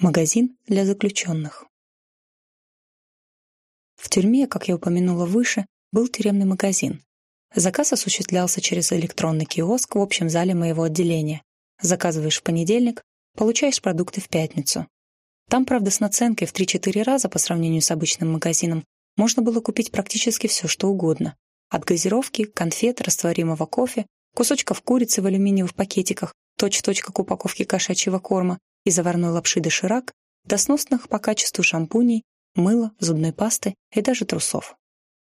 Магазин для заключенных. В тюрьме, как я упомянула выше, был тюремный магазин. Заказ осуществлялся через электронный киоск в общем зале моего отделения. Заказываешь в понедельник, получаешь продукты в пятницу. Там, правда, с наценкой в 3-4 раза по сравнению с обычным магазином можно было купить практически все, что угодно. От газировки, конфет, растворимого кофе, кусочков курицы в алюминиевых пакетиках, точь-в-точь как упаковки кошачьего корма, и заварной лапши доширак до сносных по качеству шампуней, мыла, зубной пасты и даже трусов.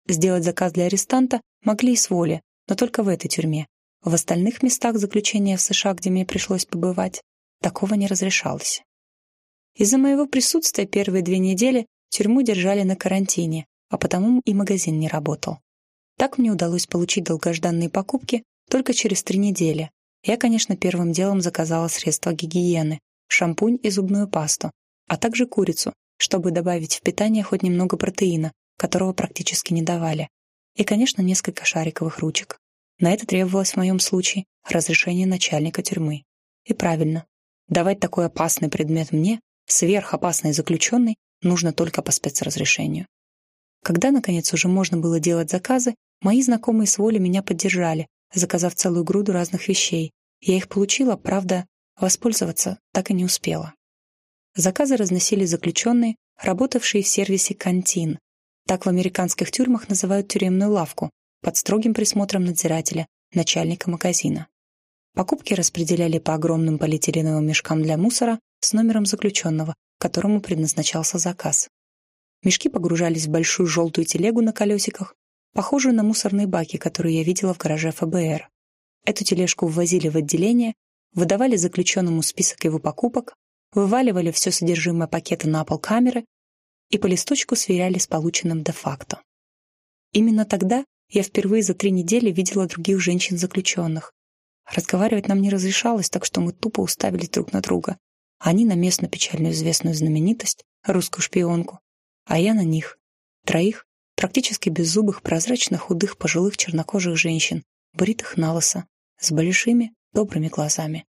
Сделать заказ для арестанта могли и с воли, но только в этой тюрьме. В остальных местах заключения в США, где мне пришлось побывать, такого не разрешалось. Из-за моего присутствия первые две недели тюрьму держали на карантине, а потому и магазин не работал. Так мне удалось получить долгожданные покупки только через три недели. Я, конечно, первым делом заказала средства гигиены, шампунь и зубную пасту, а также курицу, чтобы добавить в питание хоть немного протеина, которого практически не давали, и, конечно, несколько шариковых ручек. На это требовалось в моем случае разрешение начальника тюрьмы. И правильно, давать такой опасный предмет мне, сверхопасный заключенный, нужно только по спецразрешению. Когда, наконец, уже можно было делать заказы, мои знакомые с воли меня поддержали, заказав целую груду разных вещей. Я их получила, правда, Воспользоваться так и не успела. Заказы разносили заключенные, работавшие в сервисе «Кантин». Так в американских тюрьмах называют тюремную лавку, под строгим присмотром надзирателя, начальника магазина. Покупки распределяли по огромным полиэтиленовым мешкам для мусора с номером заключенного, которому предназначался заказ. Мешки погружались в большую желтую телегу на колесиках, похожую на мусорные баки, которые я видела в гараже ФБР. Эту тележку ввозили в отделение, выдавали заключенному список его покупок, вываливали все содержимое пакета на пол камеры и по листочку сверяли с полученным де-факто. Именно тогда я впервые за три недели видела других женщин-заключенных. Разговаривать нам не разрешалось, так что мы тупо уставились друг на друга. Они на местную печально известную знаменитость, русскую шпионку, а я на них, троих, практически беззубых, прозрачных, худых, пожилых чернокожих женщин, бритых на лысо, с большими, добрыми глазами.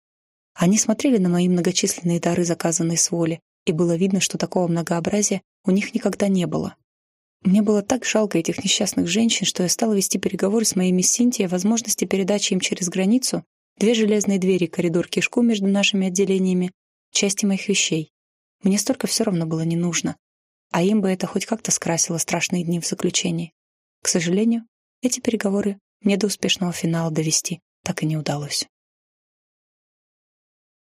Они смотрели на мои многочисленные дары, заказанные с воли, и было видно, что такого многообразия у них никогда не было. Мне было так жалко этих несчастных женщин, что я стала вести переговоры с моими Синтией о возможности передачи им через границу две железные двери, коридор кишку между нашими отделениями, части моих вещей. Мне столько все равно было не нужно, а им бы это хоть как-то скрасило страшные дни в заключении. К сожалению, эти переговоры мне до успешного финала довести так и не удалось.